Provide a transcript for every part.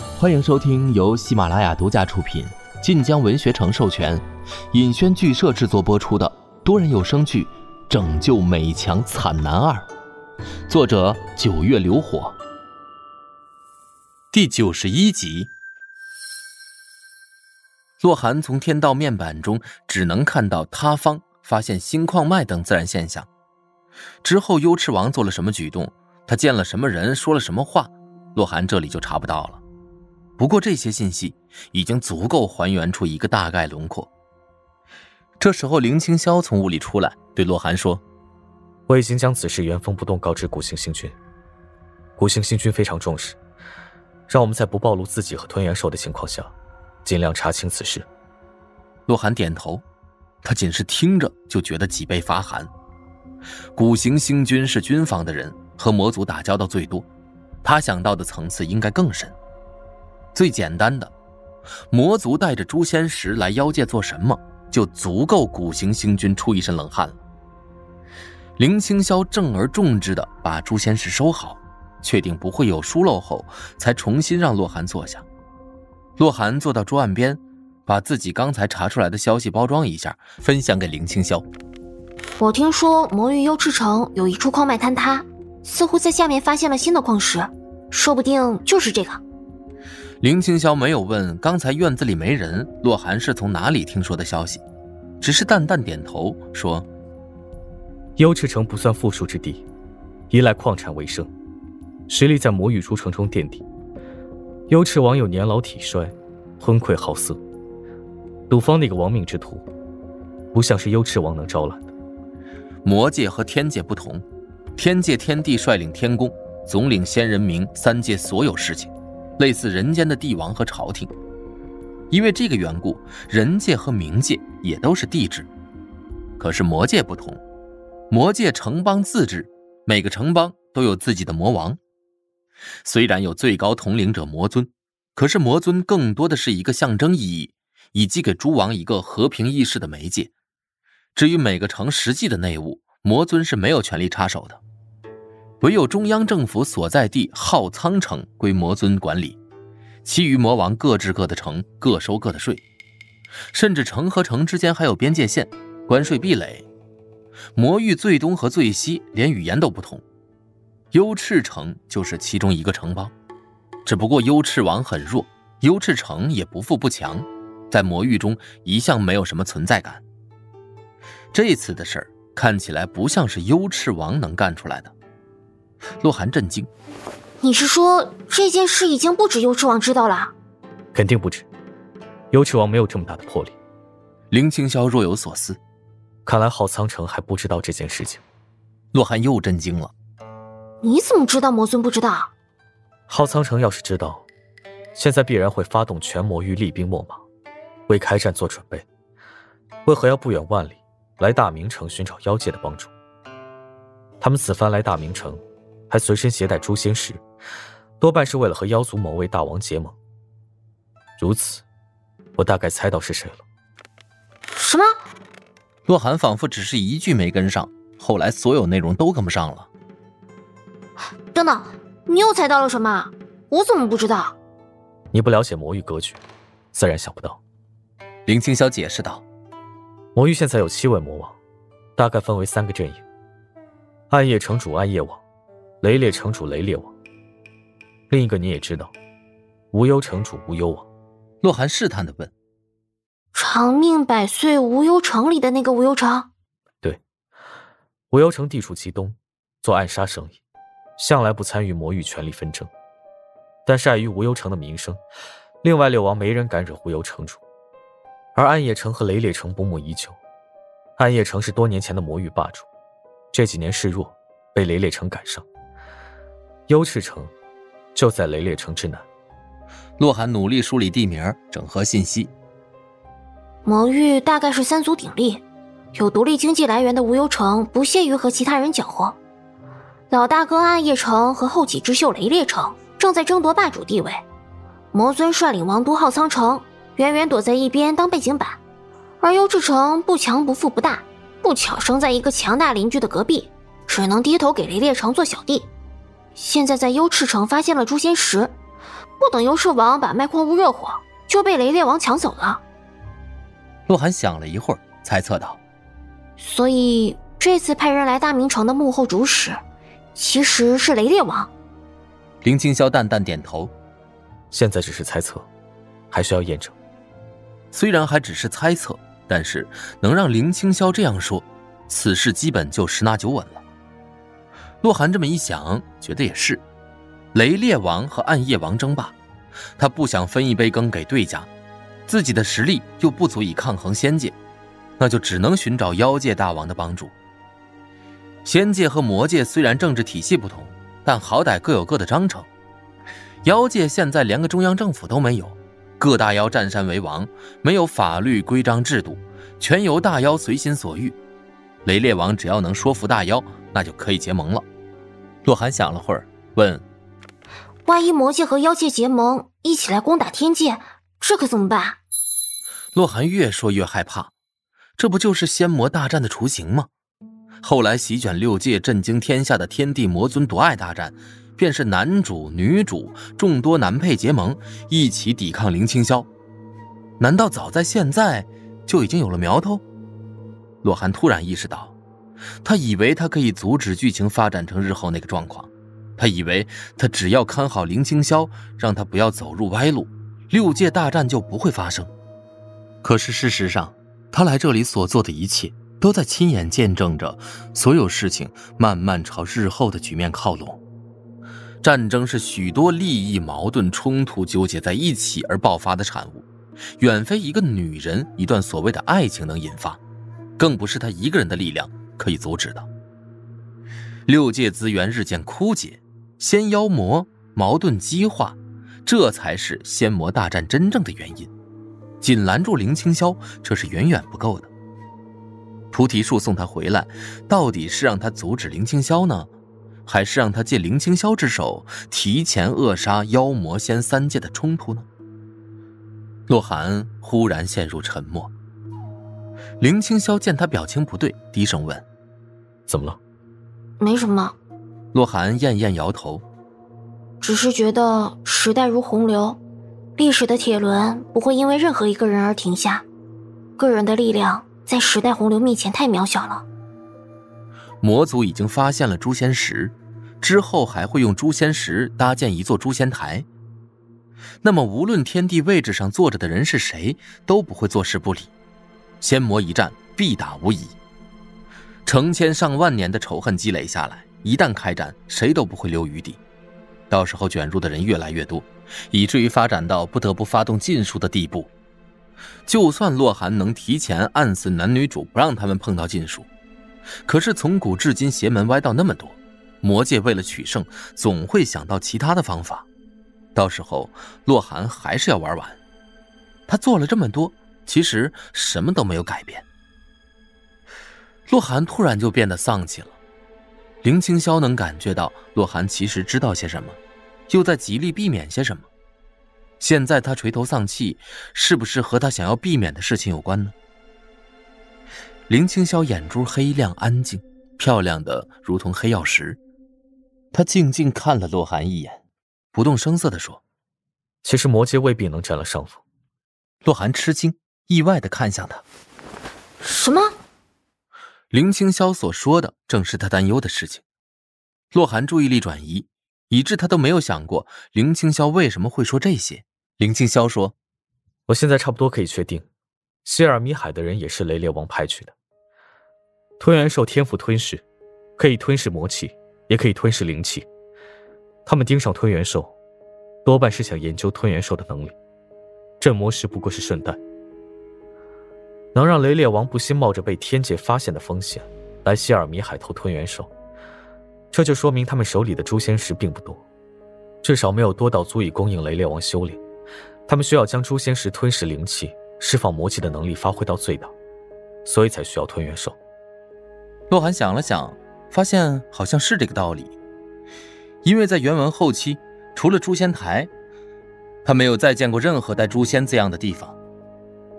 欢迎收听由喜马拉雅独家出品、晋江文学城授权、尹轩剧社制作播出的多人有声剧《拯救美强惨男二》，作者九月流火，第九十一集。洛寒从天道面板中只能看到塌方、发现新矿脉等自然现象。之后，幽赤王做了什么举动？他见了什么人？说了什么话？洛寒这里就查不到了。不过这些信息已经足够还原出一个大概轮廓。这时候，林青霄从屋里出来，对洛寒说：“我已经将此事原封不动告知古行星君。古行星君非常重视，让我们在不暴露自己和吞元兽的情况下。”尽量查清此事。洛寒点头，他仅是听着就觉得脊背发寒。古行星君是军方的人，和魔族打交道最多，他想到的层次应该更深。最简单的，魔族带着诛仙石来妖界做什么，就足够古行星君出一身冷汗了。林青霄正而重之的把诛仙石收好，确定不会有疏漏后，才重新让洛寒坐下。洛寒坐到桌案边，把自己刚才查出来的消息包装一下，分享给林青霄。我听说魔域幽赤城有一处矿脉坍塌，似乎在下面发现了新的矿石，说不定就是这个。林青霄没有问刚才院子里没人，洛寒是从哪里听说的消息，只是淡淡点头说：“幽赤城不算富庶之地，依赖矿产为生，实力在魔域诸城中垫底。”幽赤王有年老体衰，昏聩好色。赌方那个亡命之徒，不像是幽赤王能招揽的。魔界和天界不同，天界天帝率领天宫，总领先人民三界所有事情，类似人间的帝王和朝廷。因为这个缘故，人界和冥界也都是帝制。可是魔界不同，魔界城邦自治，每个城邦都有自己的魔王。虽然有最高统领者魔尊，可是魔尊更多的是一个象征意义，以及给诸王一个和平议事的媒介。至于每个城实际的内务，魔尊是没有权利插手的。唯有中央政府所在地浩苍城归魔尊管理，其余魔王各治各的城，各收各的税，甚至城和城之间还有边界线，关税壁垒。魔域最东和最西连语言都不同。幽赤城就是其中一个城邦，只不过幽赤王很弱，幽赤城也不富不强，在魔域中一向没有什么存在感。这次的事儿看起来不像是幽赤王能干出来的。洛寒震惊：“你是说这件事已经不止幽池王知道了？”“肯定不止，幽池王没有这么大的魄力。”林青霄若有所思：“看来浩苍城还不知道这件事情。”洛寒又震惊了。你怎么知道魔尊不知道？浩苍城要是知道，现在必然会发动全魔域厉兵秣马，为开战做准备。为何要不远万里来大明城寻找妖界的帮助？他们此番来大明城，还随身携带诛仙石，多半是为了和妖族某位大王结盟。如此，我大概猜到是谁了。什么？洛寒仿佛只是一句没跟上，后来所有内容都跟不上了。等等，你又猜到了什么？我怎么不知道？你不了解魔域格局，自然想不到。林青霄解释道：“魔域现在有七位魔王，大概分为三个阵营：暗夜城主暗夜王，雷烈城主雷烈王。另一个你也知道，无忧城主无忧王。”洛寒试探的问：“长命百岁无忧城里的那个无忧城？”“对，无忧城地处其东，做暗杀生意。”向来不参与魔域权力纷争，但是碍于无忧城的名声，另外六王没人敢惹无忧城主。而暗夜城和雷烈城不睦已久，暗夜城是多年前的魔域霸主，这几年示弱，被雷烈城赶上。幽赤城就在雷烈城之南。洛寒努力梳理地名，整合信息。魔域大概是三足鼎立，有独立经济来源的无忧城不屑于和其他人搅和。老大哥暗夜城和后起之秀雷烈城正在争夺霸主地位，魔尊率领王都浩苍城远远躲在一边当背景板，而幽赤城不强不富不大，不巧生在一个强大邻居的隔壁，只能低头给雷烈城做小弟。现在在幽赤城发现了诛仙石，不等幽赤王把脉矿物热火，就被雷烈王抢走了。洛寒想了一会儿，猜测道：“所以这次派人来大明城的幕后主使，其实是雷烈王。”林青霄淡淡点头：“现在只是猜测，还需要验证。虽然还只是猜测，但是能让林青霄这样说，此事基本就十拿九稳了。”洛寒这么一想，觉得也是。雷烈王和暗夜王争霸，他不想分一杯羹给对家，自己的实力又不足以抗衡仙界，那就只能寻找妖界大王的帮助。仙界和魔界虽然政治体系不同，但好歹各有各的章程。妖界现在连个中央政府都没有，各大妖占山为王，没有法律规章制度，全由大妖随心所欲。雷烈王只要能说服大妖，那就可以结盟了。洛寒想了会儿，问。万一魔界和妖界结盟，一起来攻打天界，这可怎么办？洛寒越说越害怕，这不就是仙魔大战的雏形吗？后来席卷六界、震惊天下的天地魔尊夺爱大战，便是男主、女主众多男配结盟，一起抵抗林清霄。难道早在现在就已经有了苗头？洛寒突然意识到，他以为他可以阻止剧情发展成日后那个状况。他以为他只要看好林清霄，让他不要走入歪路，六界大战就不会发生。可是事实上，他来这里所做的一切，都在亲眼见证着所有事情慢慢朝日后的局面靠拢。战争是许多利益矛盾冲突纠结在一起而爆发的产物，远非一个女人一段所谓的爱情能引发，更不是他一个人的力量可以阻止的。六界资源日渐枯竭。仙妖魔矛盾激化，这才是仙魔大战真正的原因。仅拦住林清霄，这是远远不够的。菩提树送他回来，到底是让他阻止林清霄呢，还是让他借林清霄之手提前扼杀妖魔仙三界的冲突呢？洛寒忽然陷入沉默。林清霄见他表情不对，低声问：“怎么了？”“没什么。”洛寒艳艳摇头，只是觉得时代如洪流，历史的铁轮不会因为任何一个人而停下，个人的力量在时代洪流面前太渺小了。魔族已经发现了诛仙石，之后还会用诛仙石搭建一座诛仙台，那么无论天地位置上坐着的人是谁，都不会坐视不理，仙魔一战必打无疑，成千上万年的仇恨积累下来。一旦开战，谁都不会留余地，到时候卷入的人越来越多，以至于发展到不得不发动禁术的地步。就算洛寒能提前暗死男女主，不让他们碰到禁术，可是从古至今邪门歪道那么多，魔界为了取胜，总会想到其他的方法。到时候洛寒还是要玩完。他做了这么多，其实什么都没有改变。洛寒突然就变得丧气了。林清霄能感觉到洛寒其实知道些什么，又在极力避免些什么。现在他垂头丧气，是不是和他想要避免的事情有关呢？林清霄眼珠黑亮安静，漂亮的如同黑曜石。他静静看了洛寒一眼，不动声色地说：“其实魔界未必能占了上风。”洛寒吃惊，意外的看向他：“什么？”林清霄所说的正是他担忧的事情。洛寒注意力转移，以致他都没有想过林清霄为什么会说这些。林清霄说：“我现在差不多可以确定，希尔米海的人也是雷烈王派去的。吞元兽天赋吞噬，可以吞噬魔气，也可以吞噬灵气。他们盯上吞元兽，多半是想研究吞元兽的能力。镇魔石不过是顺带。”能让雷烈王不惜冒着被天界发现的风险来希尔米海偷吞元兽，这就说明他们手里的诛仙石并不多，至少没有多到足以供应雷烈王修炼。他们需要将诛仙石吞噬灵气、释放魔气的能力发挥到最大，所以才需要吞元兽。洛寒想了想，发现好像是这个道理，因为在原文后期，除了诛仙台，他没有再见过任何带“诛仙”字样的地方。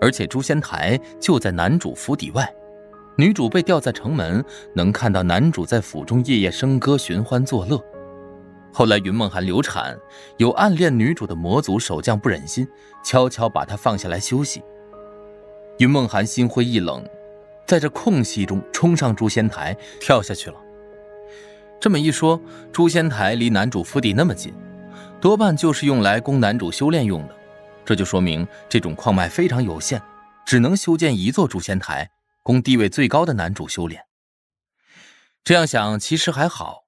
而且诛仙台就在男主府邸外，女主被吊在城门，能看到男主在府中夜夜笙歌寻欢作乐。后来云梦涵流产，有暗恋女主的魔族守将不忍心，悄悄把她放下来休息。云梦涵心灰意冷，在这空隙中冲上诛仙台，跳下去了。这么一说，诛仙台离男主府邸那么近，多半就是用来供男主修炼用的。这就说明这种矿脉非常有限，只能修建一座诛仙台，供地位最高的男主修炼。这样想其实还好，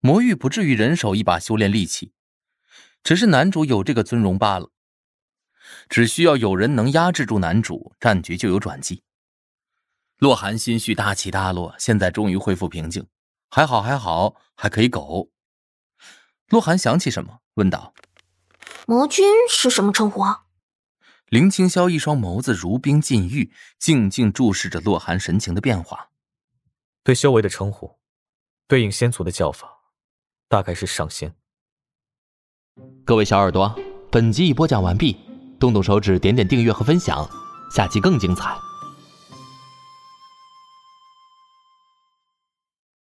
魔域不至于人手一把修炼利器，只是男主有这个尊荣罢了。只需要有人能压制住男主，战局就有转机。洛寒心绪大起大落，现在终于恢复平静，还好还好，还可以苟。洛寒想起什么，问道：“魔君是什么称呼？”林清霄一双眸子如冰禁玉，静静注视着洛寒神情的变化。对修为的称呼，对应仙族的叫法，大概是上仙。各位小耳朵，本集已播讲完毕。动动手指，点点订阅和分享，下期更精彩。